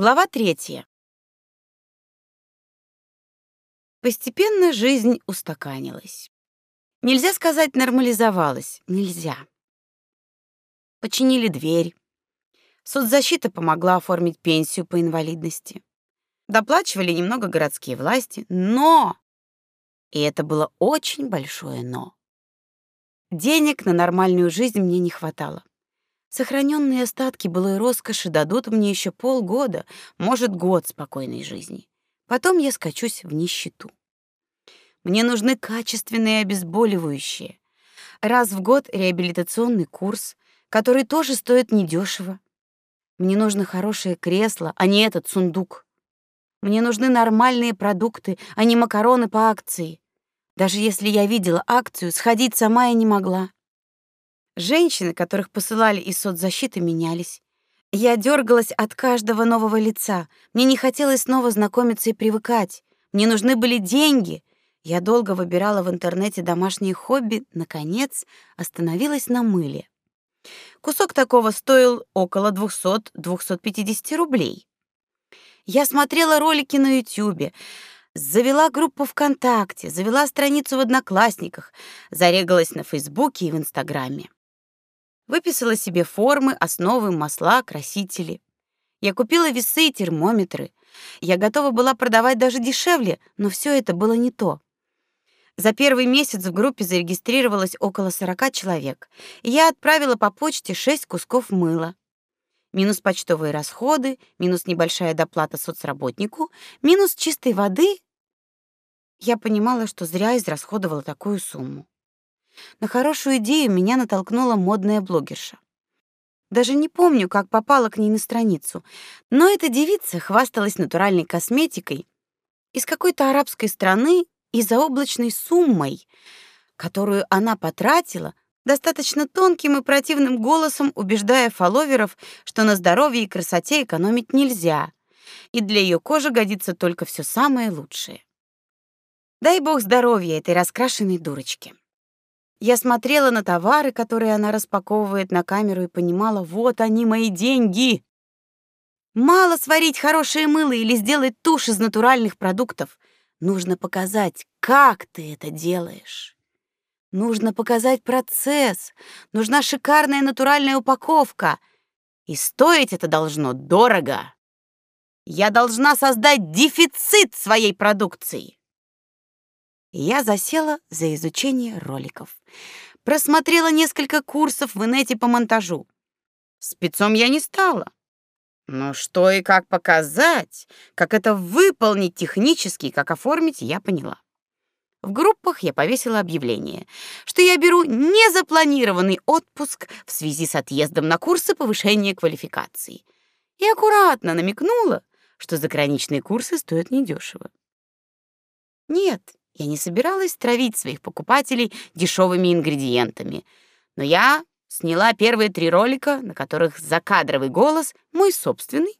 Глава третья. Постепенно жизнь устаканилась. Нельзя сказать нормализовалась, нельзя. Починили дверь. Соцзащита помогла оформить пенсию по инвалидности. Доплачивали немного городские власти, но и это было очень большое но. Денег на нормальную жизнь мне не хватало. Сохраненные остатки былой роскоши дадут мне еще полгода, может, год спокойной жизни. Потом я скачусь в нищету. Мне нужны качественные обезболивающие. Раз в год реабилитационный курс, который тоже стоит недешево. Мне нужно хорошее кресло, а не этот сундук. Мне нужны нормальные продукты, а не макароны по акции. Даже если я видела акцию, сходить сама я не могла. Женщины, которых посылали из соцзащиты, менялись. Я дергалась от каждого нового лица. Мне не хотелось снова знакомиться и привыкать. Мне нужны были деньги. Я долго выбирала в интернете домашние хобби, наконец остановилась на мыле. Кусок такого стоил около 200-250 рублей. Я смотрела ролики на Ютубе, завела группу ВКонтакте, завела страницу в Одноклассниках, зарегалась на Фейсбуке и в Инстаграме. Выписала себе формы, основы, масла, красители. Я купила весы и термометры. Я готова была продавать даже дешевле, но все это было не то. За первый месяц в группе зарегистрировалось около 40 человек. Я отправила по почте 6 кусков мыла. Минус почтовые расходы, минус небольшая доплата соцработнику, минус чистой воды. Я понимала, что зря израсходовала такую сумму. На хорошую идею меня натолкнула модная блогерша. Даже не помню, как попала к ней на страницу, но эта девица хвасталась натуральной косметикой из какой-то арабской страны и заоблачной суммой, которую она потратила, достаточно тонким и противным голосом убеждая фолловеров, что на здоровье и красоте экономить нельзя, и для ее кожи годится только все самое лучшее. Дай бог здоровья этой раскрашенной дурочке. Я смотрела на товары, которые она распаковывает на камеру, и понимала, вот они мои деньги. Мало сварить хорошее мыло или сделать тушь из натуральных продуктов. Нужно показать, как ты это делаешь. Нужно показать процесс. Нужна шикарная натуральная упаковка. И стоить это должно дорого. Я должна создать дефицит своей продукции я засела за изучение роликов. Просмотрела несколько курсов в инете по монтажу. Спецом я не стала. Но что и как показать, как это выполнить технически, как оформить, я поняла. В группах я повесила объявление, что я беру незапланированный отпуск в связи с отъездом на курсы повышения квалификации. И аккуратно намекнула, что заграничные курсы стоят недешево. Нет, я не собиралась травить своих покупателей дешевыми ингредиентами, но я сняла первые три ролика, на которых закадровый голос, мой собственный,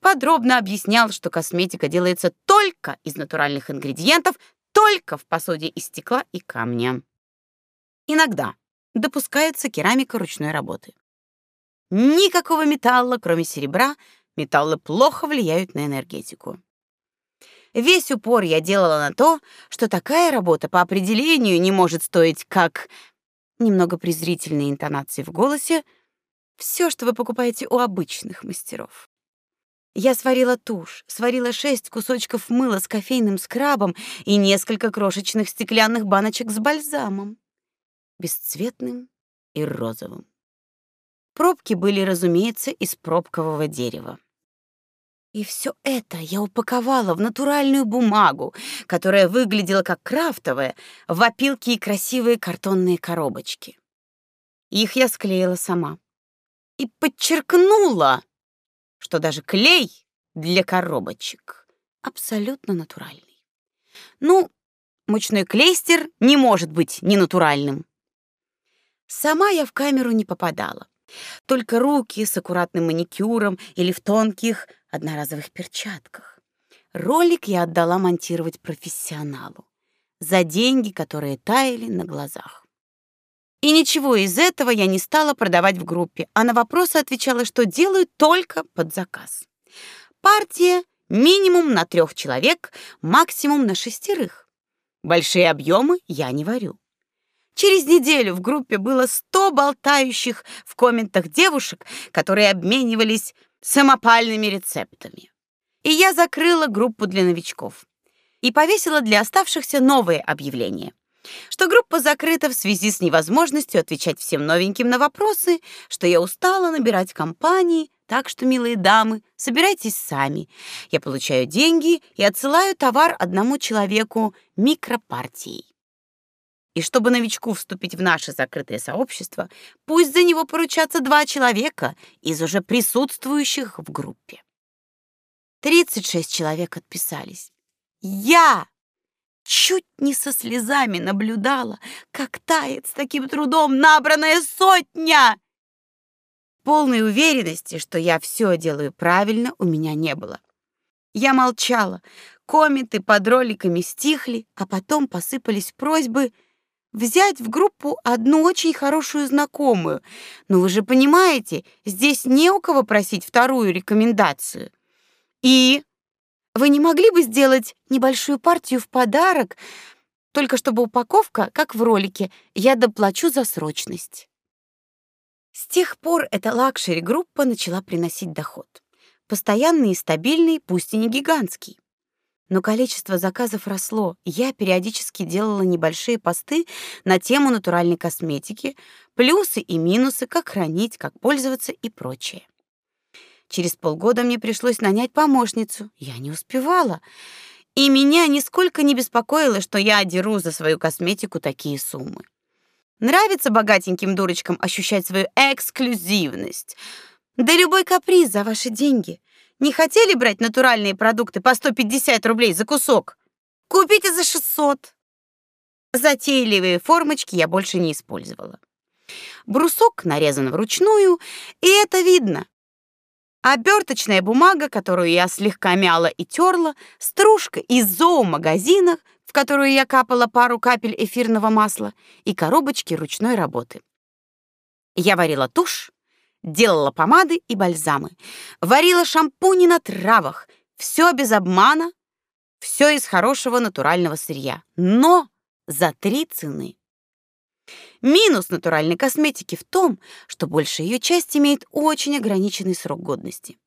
подробно объяснял, что косметика делается только из натуральных ингредиентов, только в посуде из стекла и камня. Иногда допускается керамика ручной работы. Никакого металла, кроме серебра, металлы плохо влияют на энергетику. Весь упор я делала на то, что такая работа по определению не может стоить как немного презрительные интонации в голосе, все, что вы покупаете у обычных мастеров. Я сварила тушь, сварила шесть кусочков мыла с кофейным скрабом и несколько крошечных стеклянных баночек с бальзамом, бесцветным и розовым. Пробки были, разумеется, из пробкового дерева. И все это я упаковала в натуральную бумагу, которая выглядела как крафтовая, в опилки и красивые картонные коробочки. Их я склеила сама. И подчеркнула, что даже клей для коробочек абсолютно натуральный. Ну, мучной клейстер не может быть ненатуральным. Сама я в камеру не попадала. Только руки с аккуратным маникюром или в тонких одноразовых перчатках. Ролик я отдала монтировать профессионалу за деньги, которые таяли на глазах. И ничего из этого я не стала продавать в группе, а на вопросы отвечала, что делаю только под заказ. партия минимум на трех человек, максимум на шестерых. Большие объемы я не варю. Через неделю в группе было 100 болтающих в комментах девушек, которые обменивались самопальными рецептами. И я закрыла группу для новичков и повесила для оставшихся новые объявления что группа закрыта в связи с невозможностью отвечать всем новеньким на вопросы, что я устала набирать компании, так что, милые дамы, собирайтесь сами. Я получаю деньги и отсылаю товар одному человеку микропартией. И чтобы новичку вступить в наше закрытое сообщество, пусть за него поручатся два человека из уже присутствующих в группе. 36 человек отписались. Я чуть не со слезами наблюдала, как тает с таким трудом набранная сотня. Полной уверенности, что я все делаю правильно, у меня не было. Я молчала. Комменты под роликами стихли, а потом посыпались просьбы взять в группу одну очень хорошую знакомую. Но вы же понимаете, здесь не у кого просить вторую рекомендацию. И вы не могли бы сделать небольшую партию в подарок, только чтобы упаковка, как в ролике, я доплачу за срочность. С тех пор эта лакшери-группа начала приносить доход. Постоянный и стабильный, пусть и не гигантский. Но количество заказов росло. Я периодически делала небольшие посты на тему натуральной косметики, плюсы и минусы, как хранить, как пользоваться и прочее. Через полгода мне пришлось нанять помощницу. Я не успевала. И меня нисколько не беспокоило, что я одеру за свою косметику такие суммы. Нравится богатеньким дурочкам ощущать свою эксклюзивность. Да любой каприз за ваши деньги. Не хотели брать натуральные продукты по 150 рублей за кусок? Купите за 600. Затейливые формочки я больше не использовала. Брусок нарезан вручную, и это видно. Оберточная бумага, которую я слегка мяла и терла, стружка из зоомагазина, в которую я капала пару капель эфирного масла, и коробочки ручной работы. Я варила тушь, делала помады и бальзамы, варила шампуни на травах, все без обмана, все из хорошего натурального сырья, но за три цены. Минус натуральной косметики в том, что большая ее часть имеет очень ограниченный срок годности.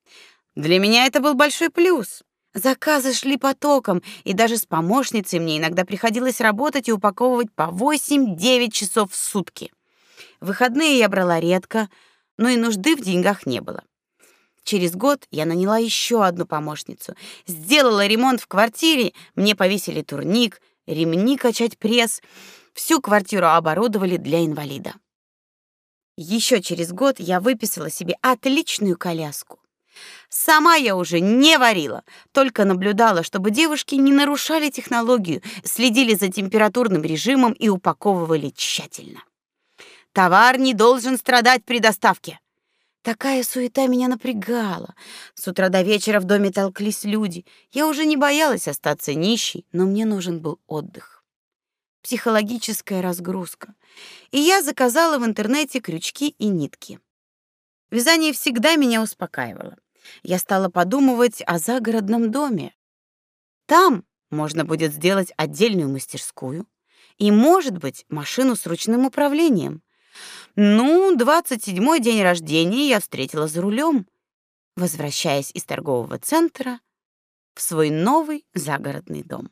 Для меня это был большой плюс. Заказы шли потоком, и даже с помощницей мне иногда приходилось работать и упаковывать по 8-9 часов в сутки. Выходные я брала редко, но и нужды в деньгах не было. Через год я наняла еще одну помощницу, сделала ремонт в квартире, мне повесили турник, ремни качать пресс — Всю квартиру оборудовали для инвалида. Еще через год я выписала себе отличную коляску. Сама я уже не варила, только наблюдала, чтобы девушки не нарушали технологию, следили за температурным режимом и упаковывали тщательно. Товар не должен страдать при доставке. Такая суета меня напрягала. С утра до вечера в доме толклись люди. Я уже не боялась остаться нищей, но мне нужен был отдых психологическая разгрузка. И я заказала в интернете крючки и нитки. Вязание всегда меня успокаивало. Я стала подумывать о загородном доме. Там можно будет сделать отдельную мастерскую и, может быть, машину с ручным управлением. Ну, 27-й день рождения я встретила за рулем, возвращаясь из торгового центра в свой новый загородный дом.